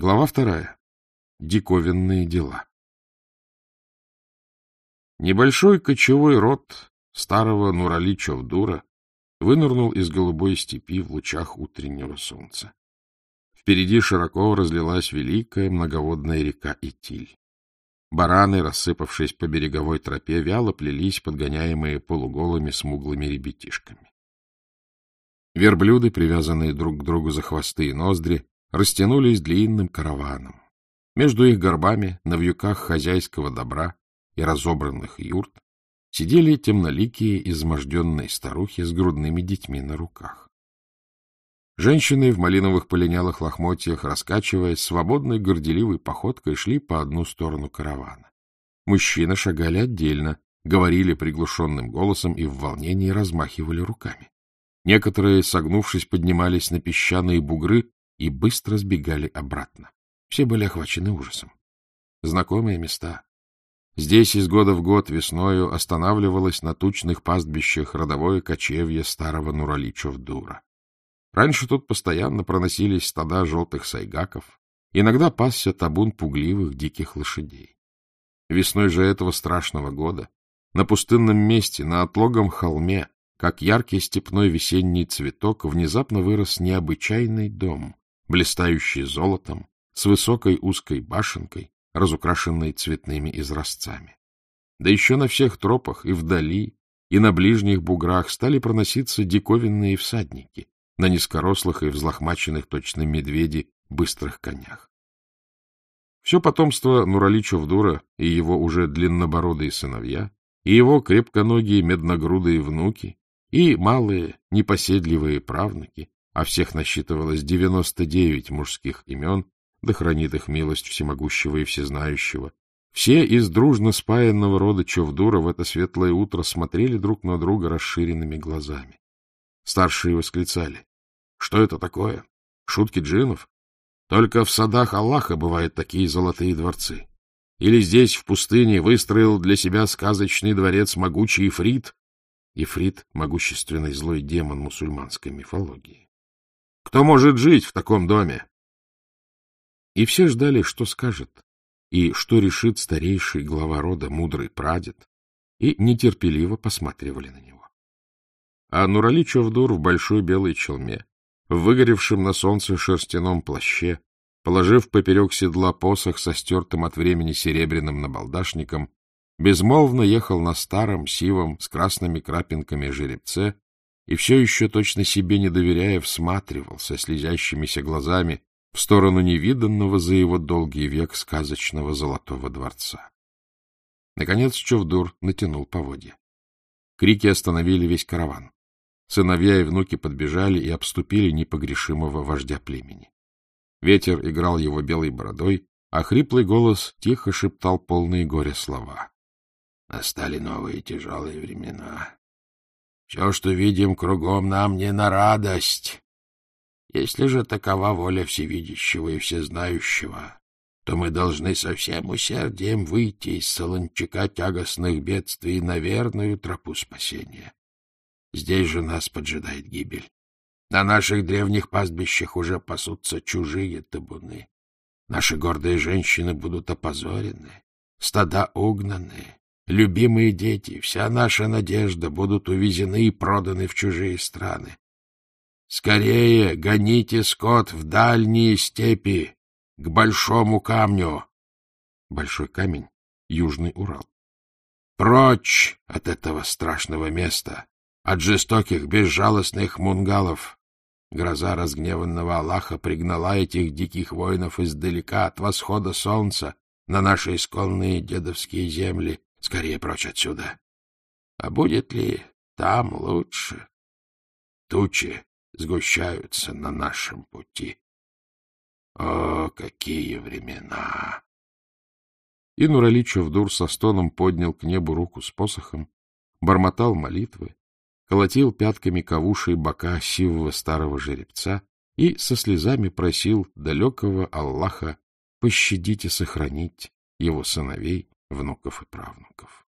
Глава вторая. Диковинные дела. Небольшой кочевой род старого Нурали Човдура вынырнул из голубой степи в лучах утреннего солнца. Впереди широко разлилась великая многоводная река Итиль. Бараны, рассыпавшись по береговой тропе, вяло плелись, подгоняемые полуголыми смуглыми ребятишками. Верблюды, привязанные друг к другу за хвосты и ноздри, растянулись длинным караваном. Между их горбами, на вьюках хозяйского добра и разобранных юрт, сидели темноликие изможденные старухи с грудными детьми на руках. Женщины в малиновых полинялых лохмотьях, раскачиваясь, свободной горделивой походкой шли по одну сторону каравана. Мужчины шагали отдельно, говорили приглушенным голосом и в волнении размахивали руками. Некоторые, согнувшись, поднимались на песчаные бугры и быстро сбегали обратно. Все были охвачены ужасом. Знакомые места. Здесь из года в год весною останавливалось на тучных пастбищах родовое кочевье старого Нураличев-дура. Раньше тут постоянно проносились стада желтых сайгаков, иногда пасся табун пугливых диких лошадей. Весной же этого страшного года на пустынном месте, на отлогом холме, как яркий степной весенний цветок, внезапно вырос необычайный дом, блистающий золотом, с высокой узкой башенкой, разукрашенной цветными изразцами. Да еще на всех тропах и вдали, и на ближних буграх стали проноситься диковинные всадники на низкорослых и взлохмаченных точно медведи быстрых конях. Все потомство Нураличев-дура и его уже длиннобородые сыновья, и его крепконогие медногрудые внуки, и малые непоседливые правнуки а всех насчитывалось девяносто девять мужских имен, да хранит их милость всемогущего и всезнающего. Все из дружно спаянного рода Човдура в это светлое утро смотрели друг на друга расширенными глазами. Старшие восклицали. — Что это такое? Шутки джинов? Только в садах Аллаха бывают такие золотые дворцы. Или здесь, в пустыне, выстроил для себя сказочный дворец могучий Ифрит? Ифрит — могущественный злой демон мусульманской мифологии. Кто может жить в таком доме? И все ждали, что скажет, и что решит старейший глава рода, мудрый прадед, и нетерпеливо посматривали на него. А Нурали Човдур в большой белой челме, в выгоревшем на солнце шерстяном плаще, положив поперек седла посох со стертым от времени серебряным набалдашником, безмолвно ехал на старом, сивом, с красными крапинками жеребце, и все еще, точно себе не доверяя, всматривался слезящимися глазами в сторону невиданного за его долгий век сказочного золотого дворца. Наконец Човдур натянул поводья. Крики остановили весь караван. Сыновья и внуки подбежали и обступили непогрешимого вождя племени. Ветер играл его белой бородой, а хриплый голос тихо шептал полные горя слова. Настали новые тяжелые времена. Все, что видим кругом, нам не на радость. Если же такова воля всевидящего и всезнающего, то мы должны со всем усердием выйти из солончака тягостных бедствий на верную тропу спасения. Здесь же нас поджидает гибель. На наших древних пастбищах уже пасутся чужие табуны. Наши гордые женщины будут опозорены, стада угнаны, Любимые дети, вся наша надежда будут увезены и проданы в чужие страны. Скорее гоните скот в дальние степи, к большому камню. Большой камень — Южный Урал. Прочь от этого страшного места, от жестоких, безжалостных мунгалов. Гроза разгневанного Аллаха пригнала этих диких воинов издалека от восхода солнца на наши исконные дедовские земли, Скорее прочь отсюда. А будет ли там лучше? Тучи сгущаются на нашем пути. О, какие времена! И Нурали Човдур со стоном поднял к небу руку с посохом, бормотал молитвы, колотил пятками кавуши бока сивого старого жеребца и со слезами просил далекого Аллаха пощадить и сохранить его сыновей внуков и правнуков.